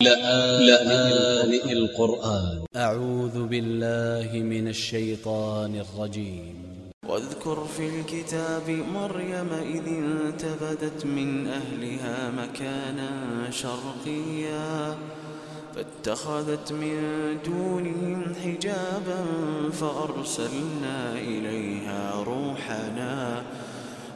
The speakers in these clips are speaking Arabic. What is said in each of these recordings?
لآن القرآن. أ ع و ذ ب ا ل ل ه من ا ل ش ي ط ا ن ا ل ج ي م واذكر في الكتاب مريم إذ انتبذت من أهلها مكانا شرقيا فاتخذت من دونهم حجابا فأرسلنا إليها روحنا.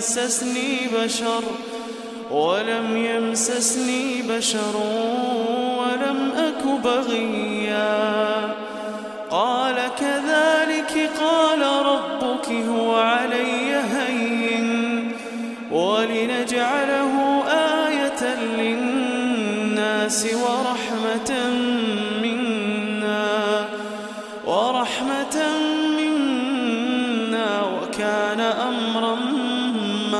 يمسسني بشر ولم يمسسني بشر ولم أك بغيا. قال كذلك قال ربك هو علي هين ولنجعله آية للناس ورحمة منا ورحمة منا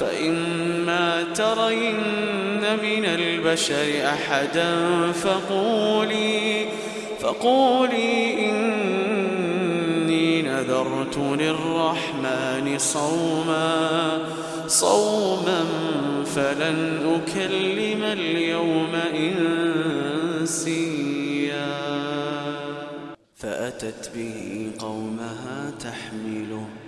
فإما ترين من البشر أحدا فقولي فقولي إني نذرت للرحمن صوما صوما فلن أكلم اليوم إنسيا. فأتت به قومها تحمله.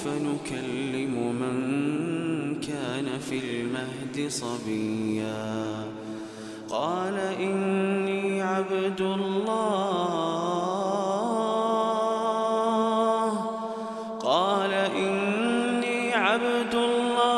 كيف نكلم من كان في المهد صبيا. قال إني عبد الله. قال إني عبد الله.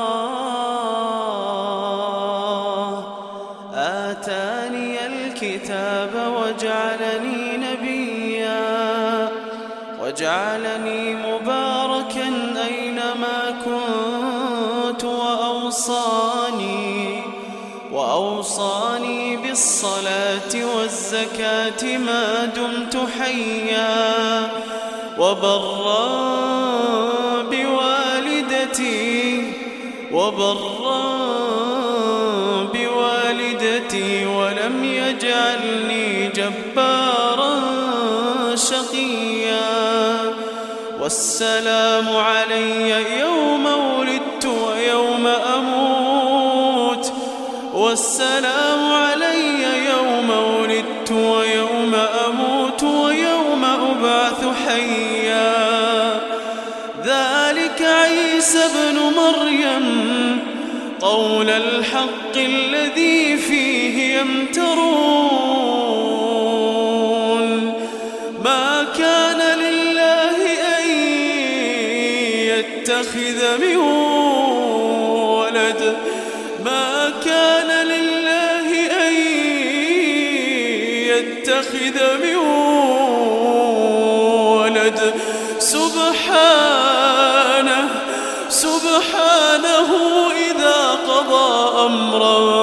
كنت وأوصاني وأوصاني بالصلاة والزكاة ما دمت حيا. وبرا بوالدتي وبرا بوالدتي ولم يجعلني جبارا شقيا. والسلام علي يوم والسلام علي يوم ولدت ويوم أموت ويوم أبعث حيا. ذلك عيسى ابن مريم قول الحق الذي فيه يمترون. ما كان لله أن يتخذ من ولد ما كان لله أن يتخذ من ولد. سبحانه سبحانه إذا قضى أمرا.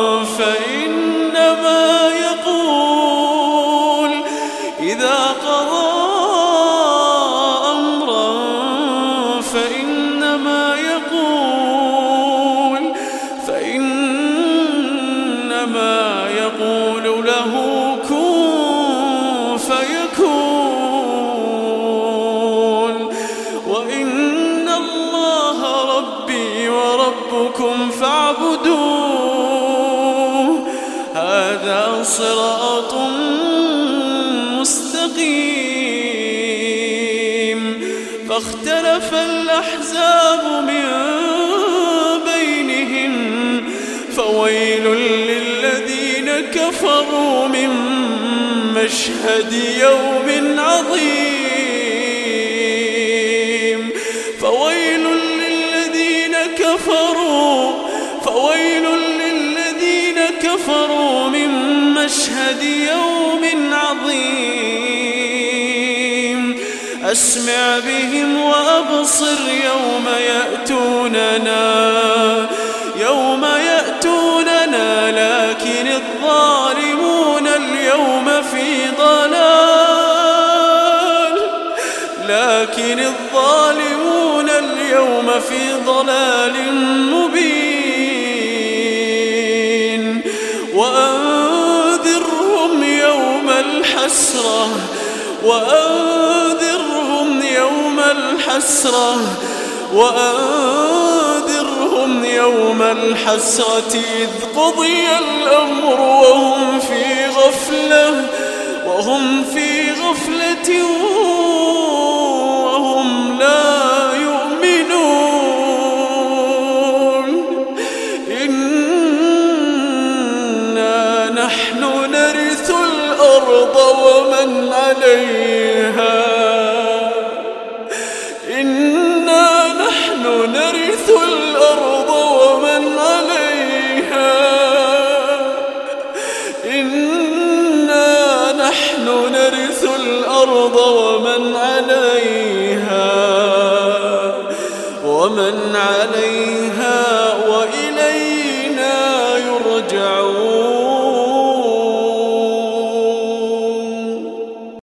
صراط مستقيم. فاختلف الأحزاب من بينهم فويل للذين كفروا من مشهد يوم عظيم. فويل للذين كفروا فويل للذين كفروا من مشهد يوم عظيم. أسمع بهم وأبصر يوم يأتوننا. يوم يأتوننا لكن الظالمون اليوم في ضلال. لكن الظالمون اليوم في ضلال مبين. الحسرة وأنذرهم يوم الحسرة وأنذرهم يوم الحسرة إذ قضي الأمر وهم في غفلة وهم في غفلة الأرض ومن عليها ومن عليها